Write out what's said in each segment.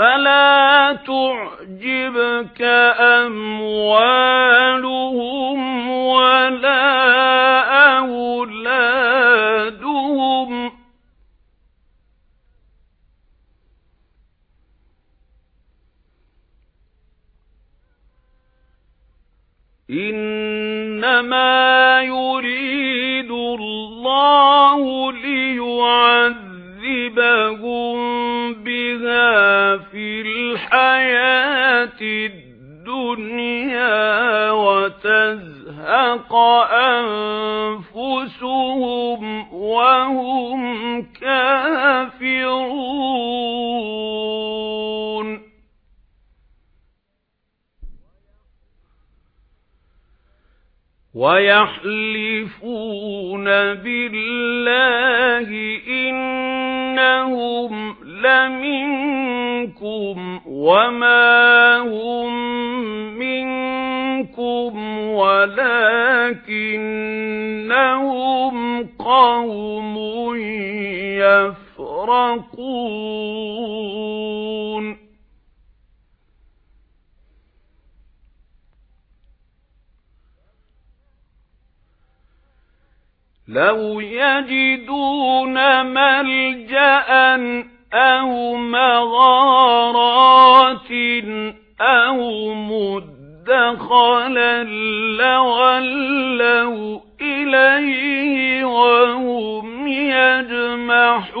فلا تعجبك أموالهم ولا أولادهم. إنما يريد الله ليعذبهم الحياة الدنيا وتزهق أنفسهم وهم كافرون. ويحلفون بالله إنهم لمنكم وما هم منكم ولكنهم قوم يفرقون لو يجدون ملجأ أَوْ مَغَارَاتٍ أَوْ مُدَّخَلًا لَّوَلَّوْا إِلَيْهِ وَهُمْ يَجْمَحُونَ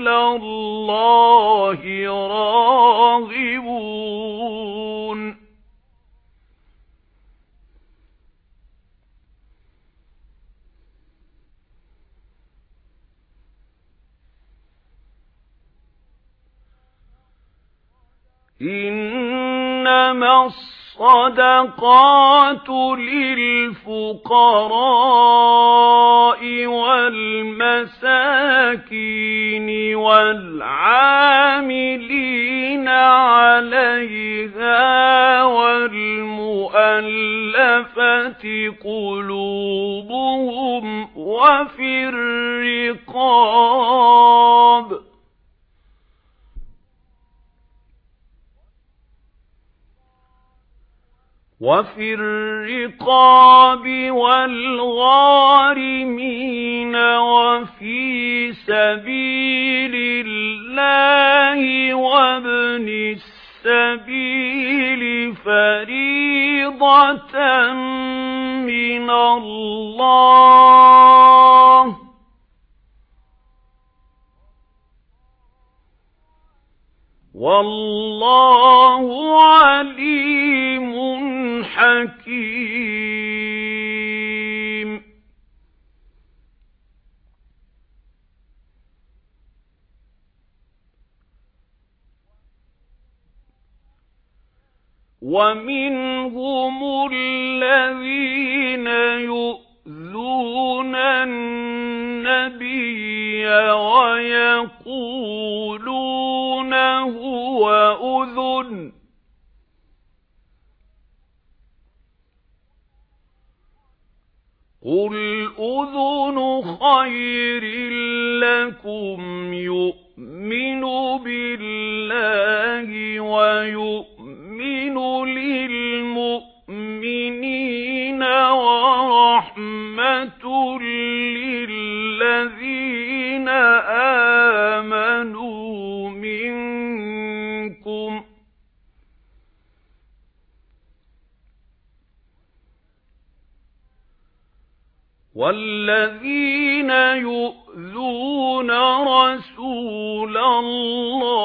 إِلَى اللَّهِ راغبون. إِنَّمَا الصَّدَقَاتُ لِلْفُقَرَاءِ وَالْمَسَاكِينِ وَالْعَامِلِينَ عَلَيْهَا وَالْمُؤَلَّفَةِ قُلُوبُهُمْ وَفِي الرِّقَابِ وَفِي الرِّقَابِ وَالْغَارِمِينَ وَفِي سَبِيلِ اللَّهِ وَابْنِ السَّبِيلِ فَرِيضَةً مِنَ اللَّهِ. وَاللَّهُ عَلِيمٌ حَكِيمٌ وَمِنْهُمُ الَّذِينَ يُؤْذُونَ النَّبِيَّ وَيَقُولُونَ هُوَ أُذُنٌ. قُلْ أُذُنُ خَيْرٍ لَكُمْ يُؤْمِنُ بِاللَّهِ وَيُؤْمِنُ لِلْمُؤْمِنِينَ وَرَحْمَةٌ وَالَّذِينَ يُؤْذُونَ رَسُولَ اللَّهِ